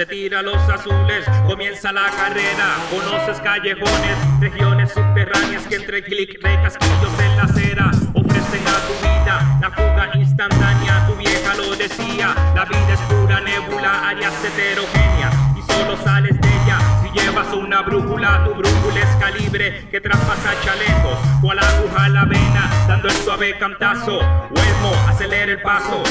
se tira los azules, comienza la carrera. Conoces callejones, regiones subterráneas que entre clic de casquillos en la acera ofrecen a tu vida la fuga instantánea. Tu vieja lo decía, la vida es pura nebula, áreas heterogéneas y solo sales de ella si llevas una brújula. Tu brújula es que traspasa chalecos, cual aguja a la vena, dando el suave cantazo. Huesmo, acelera el paso.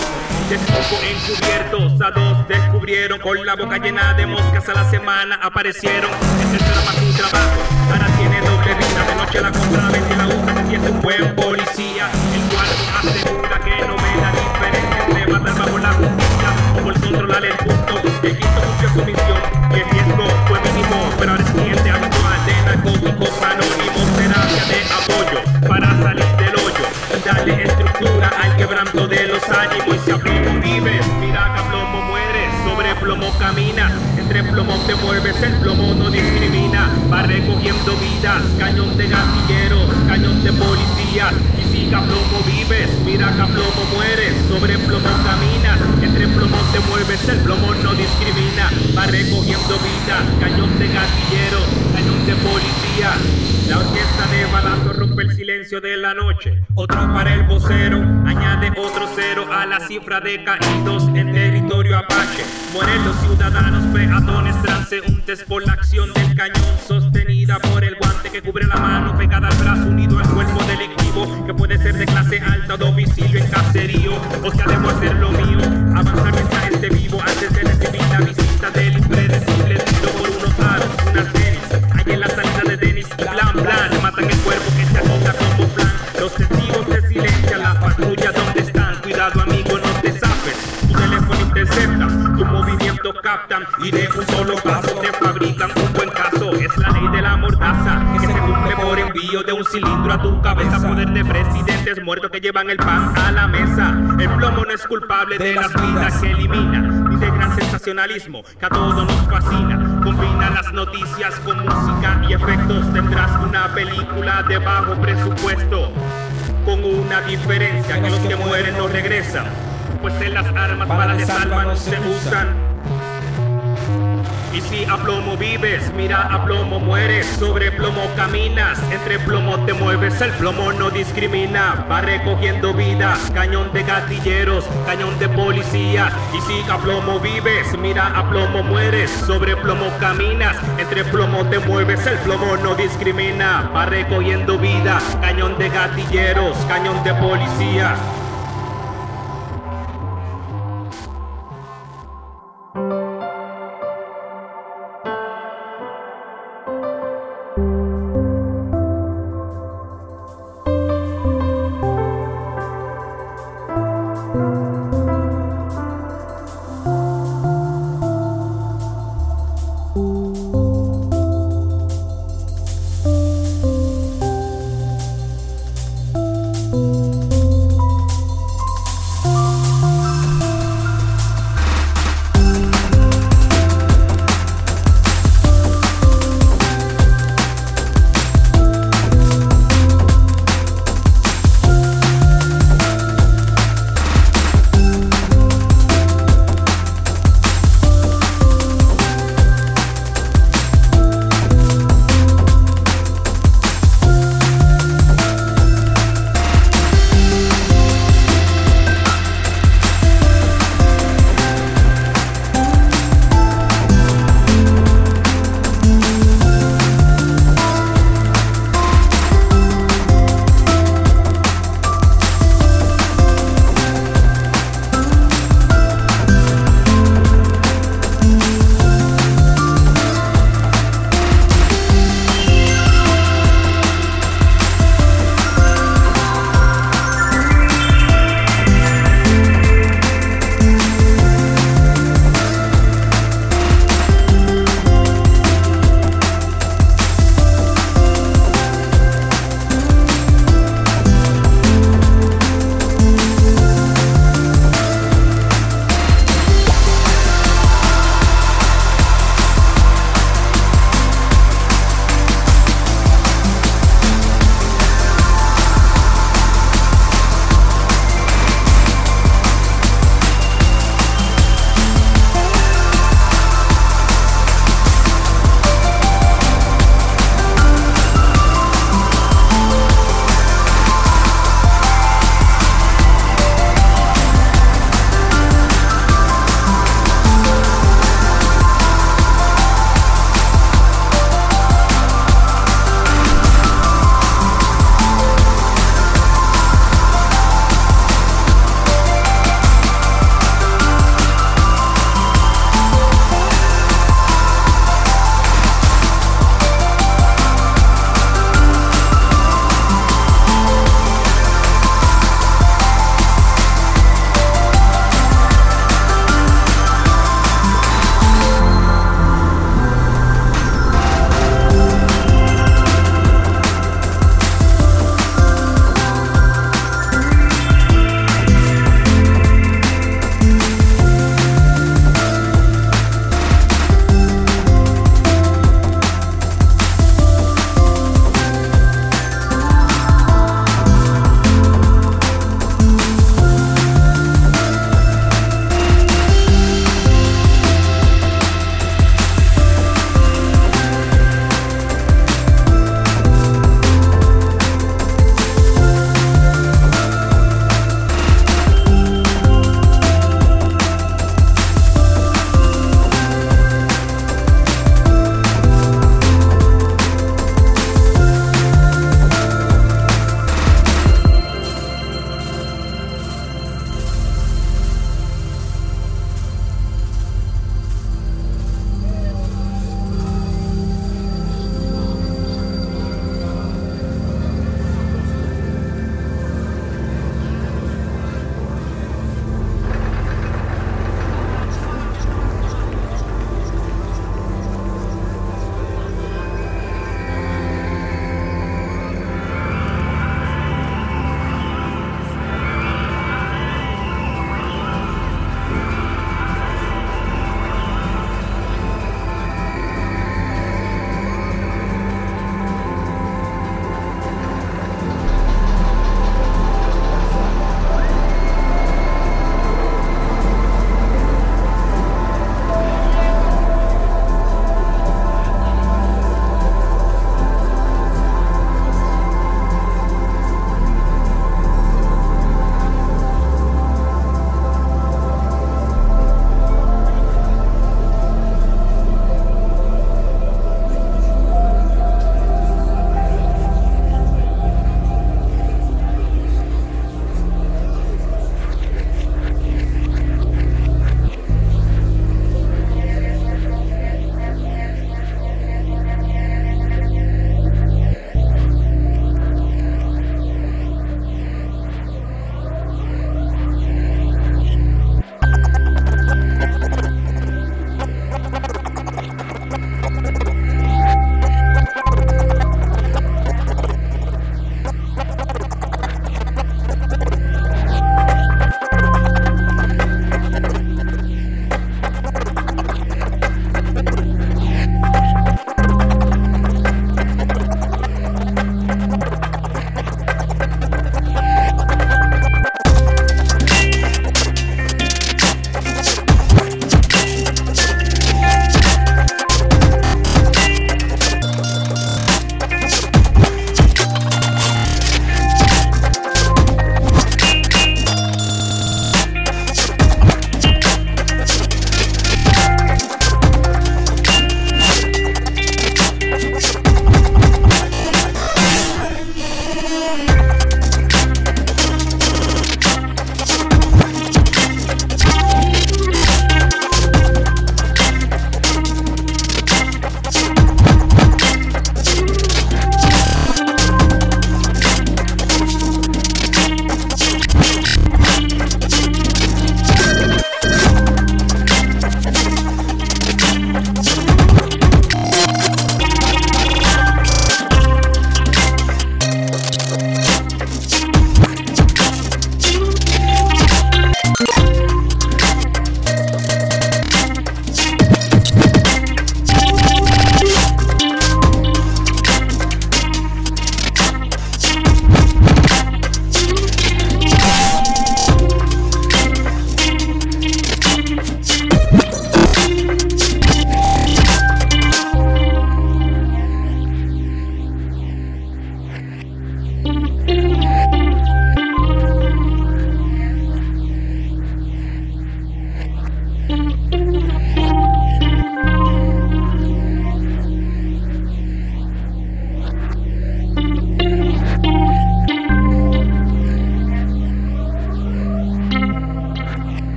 Despojo encubiertos a dos descubrieron con la boca llena de moscas a la semana aparecieron. Este drama su trabajo, ahora tiene doble vida. De noche la compra, vende la usa, si es un buen policía. El cual asegura que no ve la diferencia entre matar bajo la justicia o por controlar el punto. El quinto cumplió su misión y el riesgo fue mínimo, pero camina, entre plomo te mueves, el plomo no discrimina, va recogiendo vidas, cañón de gatilleros, cañón de policía, y si plomo vives, mira plomo mueres, sobre plomo camina, entre plomo te mueves, el plomo no discrimina, va recogiendo vidas, cañón de gatilleros, cañón de policía, la orquesta de balazos rompe el de la noche, otro para el vocero, añade otro cero a la cifra de caídos en territorio apache. Mueren los ciudadanos, peatones, transeúntes por la acción del cañón sostenida por el guante que cubre la mano pegada al brazo unido al cuerpo delictivo que puede ser de clase alta, domicilio en caserío o sea debo hacer lo mío. Avanzar mientras esté vivo antes de recibir la visita del impredecible captan y de un solo paso te fabrican un buen caso. Es la ley de la mordaza que se cumple por envío de un cilindro a tu cabeza. Poder de presidentes muertos que llevan el pan a la mesa. El plomo no es culpable de las vidas que elimina, ni de gran sensacionalismo que a todos nos fascina. Combina las noticias con música y efectos. Tendrás una película de bajo presupuesto. Con una diferencia que los que mueren no regresan. Pues en las armas para salva no se usan. Y si a plomo vives, mira a plomo mueres, sobre plomo caminas, entre plomo te mueves, el plomo no discrimina, va recogiendo vidas, cañón de gatilleros, cañón de policía. Y si a plomo vives, mira a plomo mueres, sobre plomo caminas, entre plomo te mueves, el plomo no discrimina, va recogiendo vida, cañón de gatilleros, cañón de policía.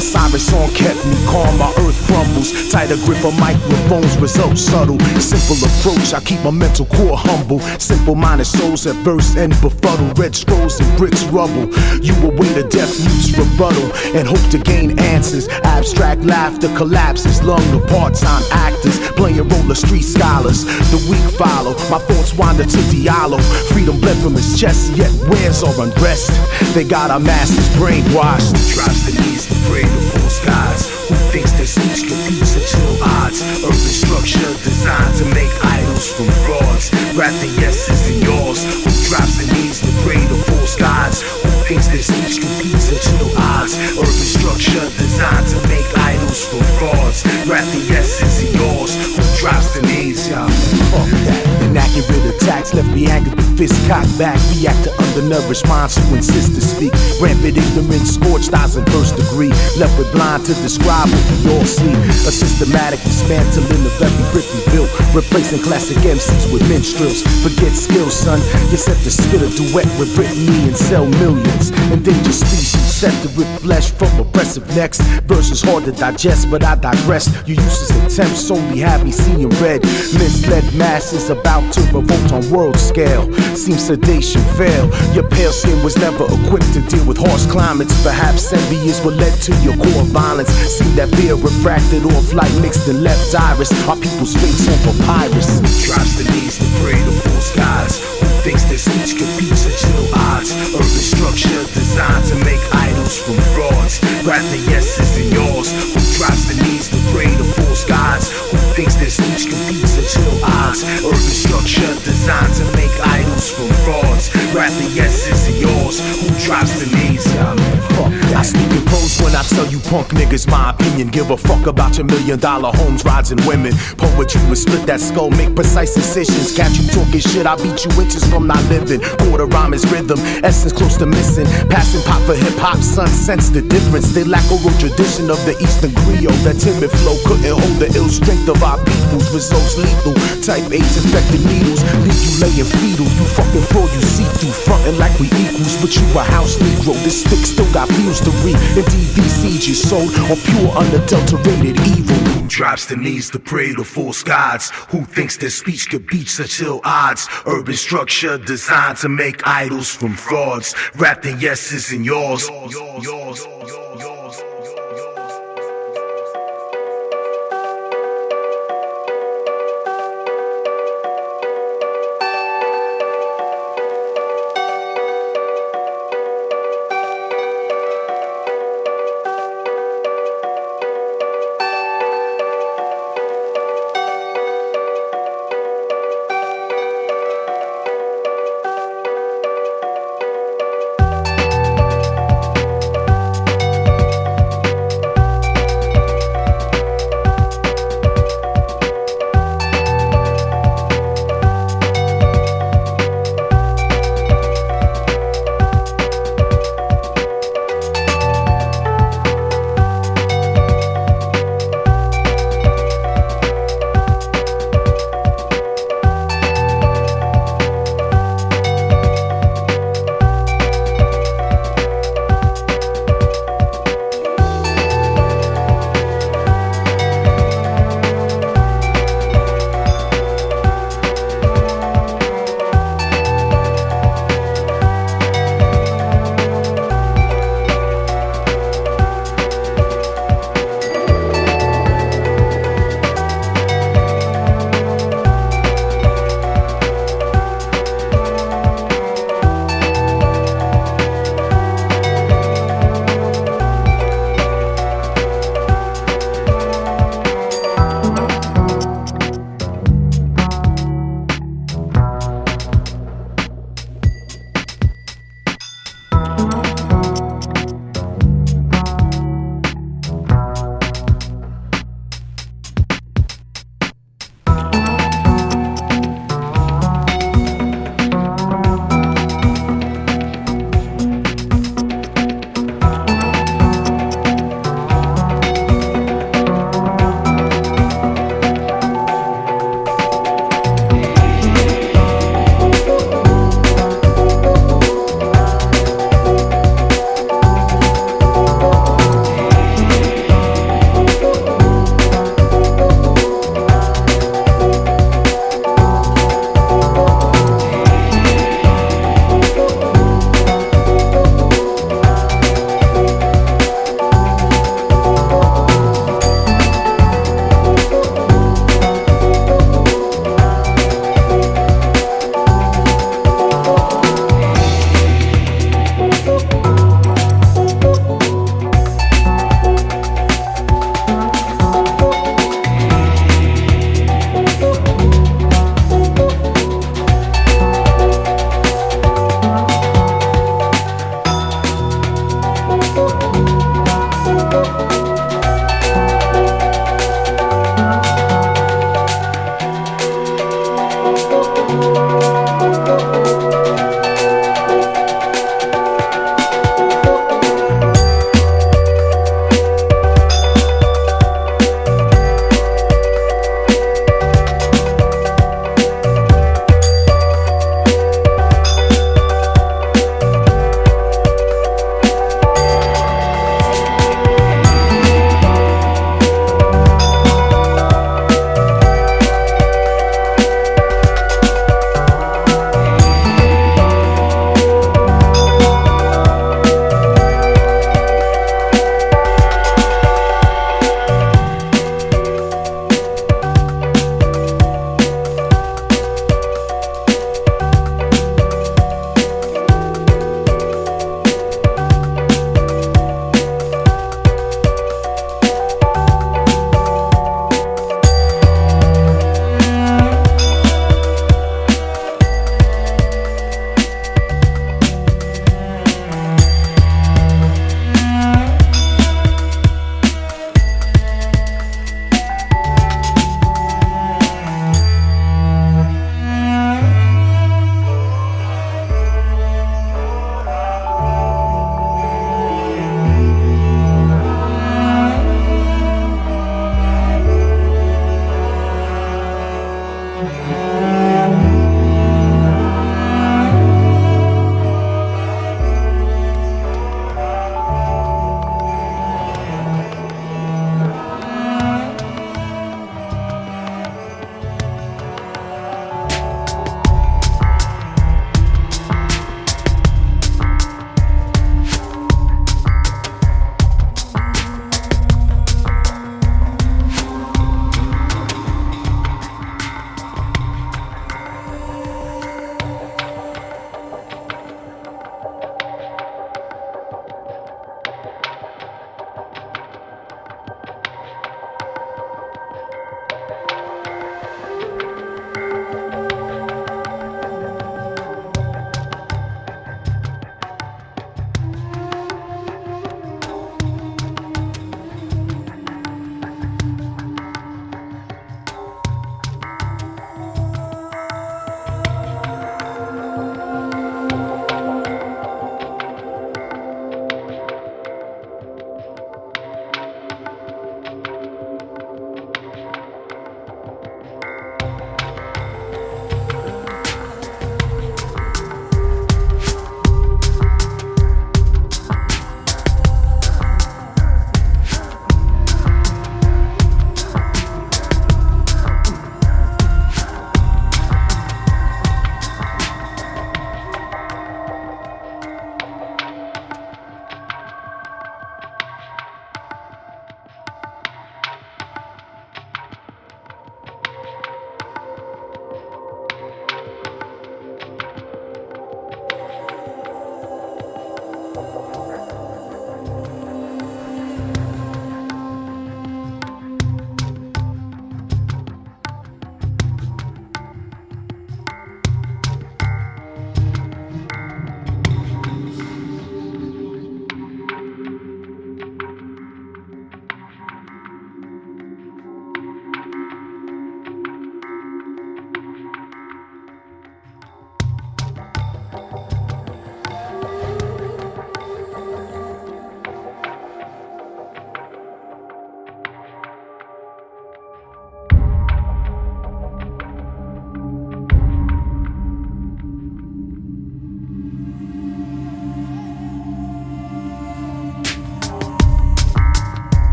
Osiris song kept Tighter grip of microphones, results subtle. Simple approach, I keep my mental core humble. Simple minded souls at verse and befuddle. Red scrolls and bricks rubble. You await a death mutes rebuttal and hope to gain answers. Abstract laughter collapses, lung of part time actors. Playing role of street scholars. The weak follow, my thoughts wander to Diallo. Freedom bled from his chest, yet wears are undressed. They got our masses brainwashed drops the knees to pray to gods. Who thinks competes odds? Urban structure designed to make idols from frauds. Wrap the yeses in yours. Who drops the knees to pray to false gods? Who thinks their speech competes until odds? Urban structure designed to make idols from frauds. Wrap the yeses in yours. Who drops the knees, y'all? Fuck that. Attacks left me angered with fists cocked back. React to undernourished minds who insist to speak. Rampant ignorance, scorched eyes in first degree. Left with blind to describe what we all see. A systematic dismantling of every brick we built. Replacing classic MCs with minstrels. Forget skills, son. You set to spit a duet with Britney and sell millions. Endangered species set to rip flesh from oppressive necks. Verses hard to digest, but I digress. Your useless attempts only have me seeing red. Misled masses about to revolt on world scale. Seems sedation fail. Your pale skin was never equipped to deal with harsh climates. Perhaps envy is what led to your core violence. See that fear refracted off light mixed and left iris. Our people's fates on papyrus. Drops the knees to pray to false gods. Who thinks their speech competes at chill odds? Urban structure designed to make idols from frauds. Rather yeses and yours. Who drops the knees to pray to false gods? Who thinks their speech competes at chill odds? Urban structure designed to make idols from frauds. Rather yeses and yours. Who drops the knees? You punk niggas my opinion. Give a fuck about your million dollar homes, rides, and women. Poetry will split that skull, make precise decisions. Catch you talking shit, I beat you inches from not living. Quarter rhyme is rhythm, essence close to missing. Passing pop for hip hop, son, sense the difference. They lack oral tradition of the Eastern griot. That timid flow couldn't hold the ill strength of our peoples. Results lethal. Type A's infected needles. Leave you laying fetal. You fucking fraud, you see through. Frontin' like we equals, but you a house Negro. This stick still got views to read. Indeed, seeds sold on pure unadulterated evil. Who drops the knees to pray to false gods? Who thinks their speech could beat such ill odds? Urban structure designed to make idols from frauds. Wrapped in yeses and yours. yours, yours, yours.